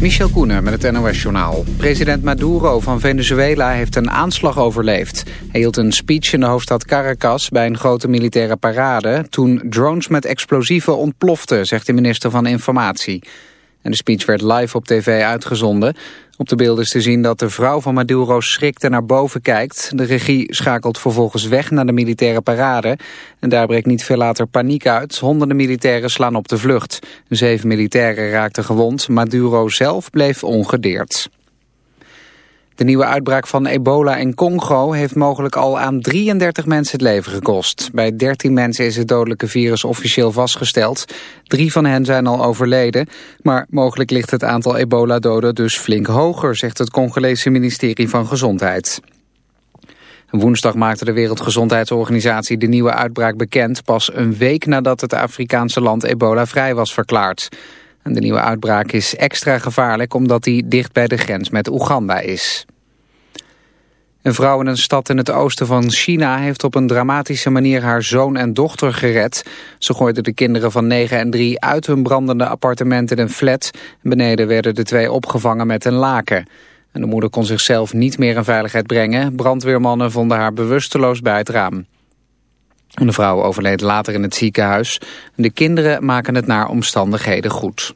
Michel Koenen met het NOS-journaal. President Maduro van Venezuela heeft een aanslag overleefd. Hij hield een speech in de hoofdstad Caracas bij een grote militaire parade... toen drones met explosieven ontploften, zegt de minister van Informatie. En de speech werd live op tv uitgezonden. Op de beelden is te zien dat de vrouw van Maduro schrikt en naar boven kijkt. De regie schakelt vervolgens weg naar de militaire parade. En daar breekt niet veel later paniek uit. Honderden militairen slaan op de vlucht. Zeven militairen raakten gewond. Maduro zelf bleef ongedeerd. De nieuwe uitbraak van ebola in Congo heeft mogelijk al aan 33 mensen het leven gekost. Bij 13 mensen is het dodelijke virus officieel vastgesteld. Drie van hen zijn al overleden, maar mogelijk ligt het aantal ebola-doden dus flink hoger, zegt het Congolese ministerie van Gezondheid. Woensdag maakte de Wereldgezondheidsorganisatie de nieuwe uitbraak bekend... pas een week nadat het Afrikaanse land ebola-vrij was verklaard. De nieuwe uitbraak is extra gevaarlijk omdat die dicht bij de grens met Oeganda is. Een vrouw in een stad in het oosten van China heeft op een dramatische manier haar zoon en dochter gered. Ze gooide de kinderen van 9 en 3 uit hun brandende appartement in een flat. Beneden werden de twee opgevangen met een laken. En de moeder kon zichzelf niet meer in veiligheid brengen. Brandweermannen vonden haar bewusteloos bij het raam. De vrouw overleed later in het ziekenhuis. De kinderen maken het naar omstandigheden goed.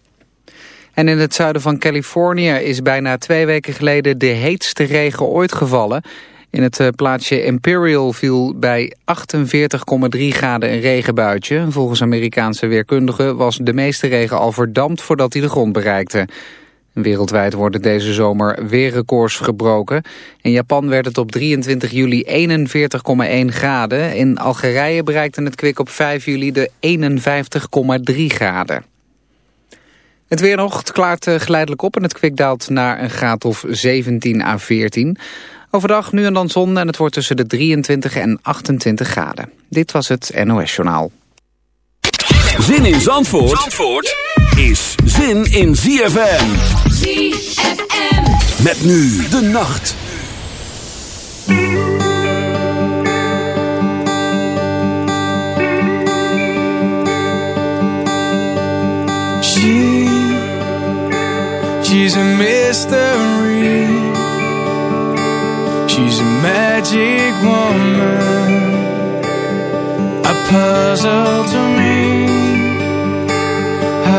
En in het zuiden van Californië is bijna twee weken geleden de heetste regen ooit gevallen. In het eh, plaatsje Imperial viel bij 48,3 graden een regenbuitje. Volgens Amerikaanse weerkundigen was de meeste regen al verdampt voordat hij de grond bereikte. Wereldwijd worden deze zomer weer records gebroken. In Japan werd het op 23 juli 41,1 graden. In Algerije bereikte het kwik op 5 juli de 51,3 graden. Het weer nog, klaart eh, geleidelijk op en het kwik daalt naar een graad of 17 à 14. Overdag nu en dan zon en het wordt tussen de 23 en 28 graden. Dit was het NOS Journaal. Zin in Zandvoort, Zandvoort is zin in ZFM. ZFM. Met nu de nacht. She, she's a mystery. She's a magic woman, a puzzle to me.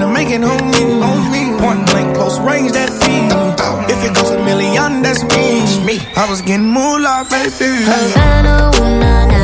I'm making homie. Point blank, close range, that feed. If it goes a million, that's me. I was getting moolah, baby. Havana, ooh, nah, nah.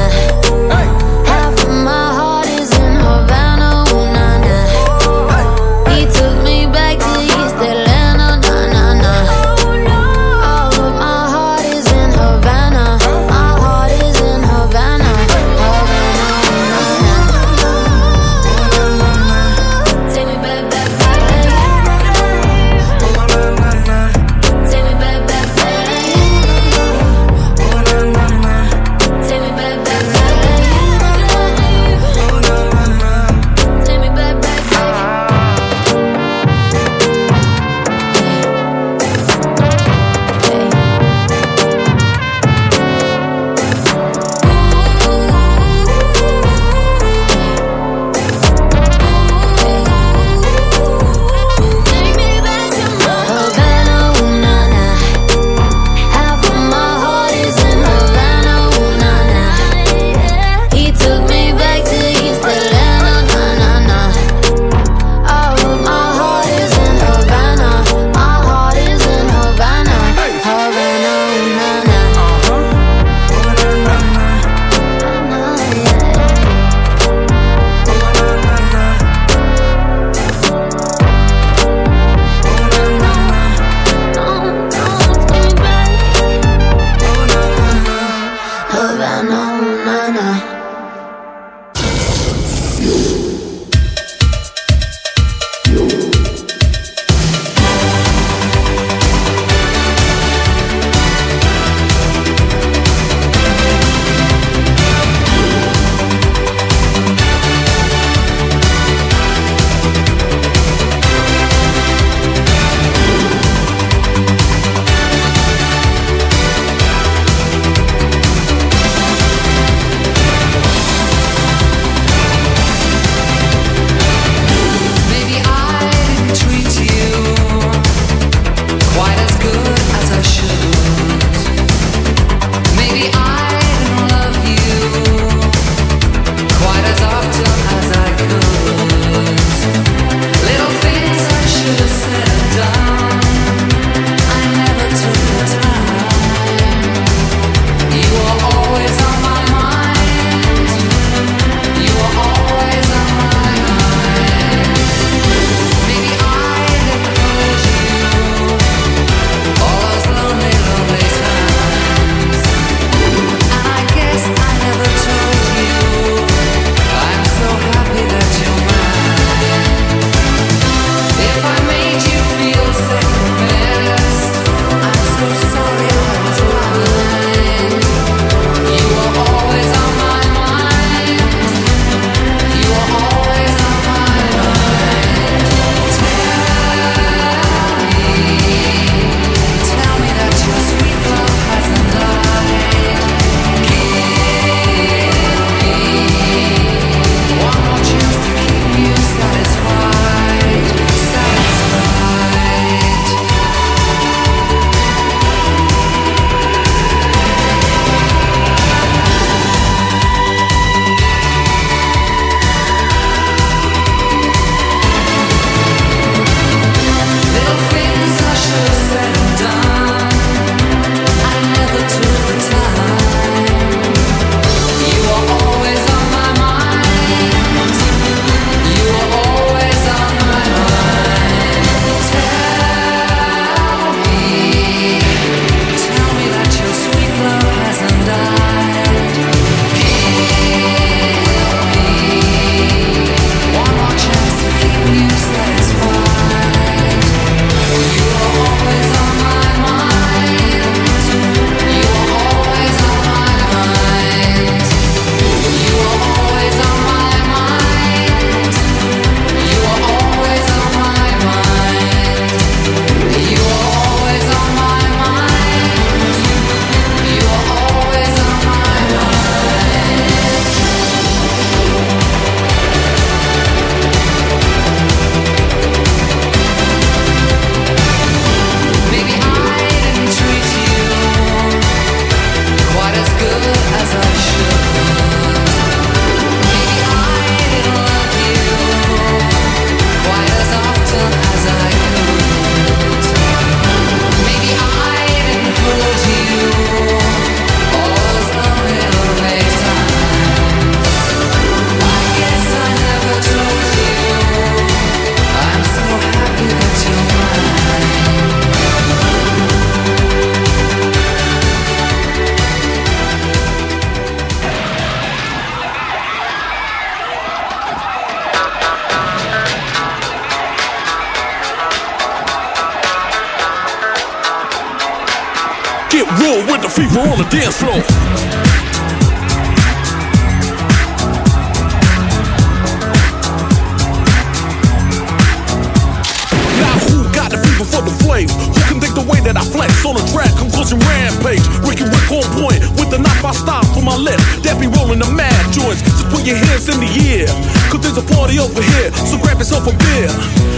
In the air. Cause there's a party over here. So grab yourself a beer.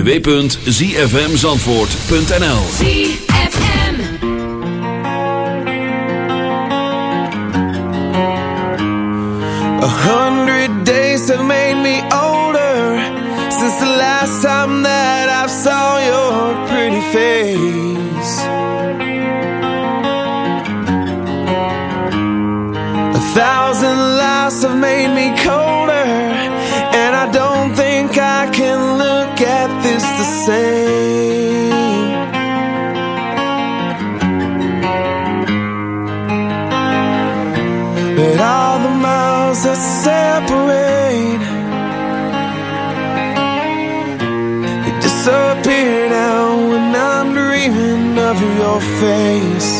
www.zfmzandvoort.nl ZFM. A hundred days have made me older Since the last time that I've saw your pretty face. A thousand lies have made me cold. your face.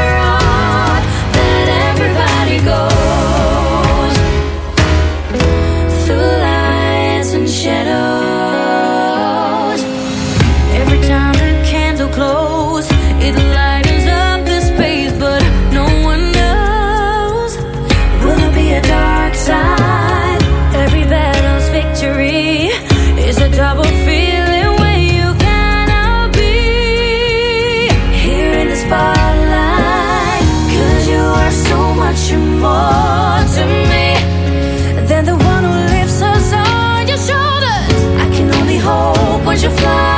Fly,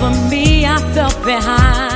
mind the love of me I felt behind.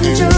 가슴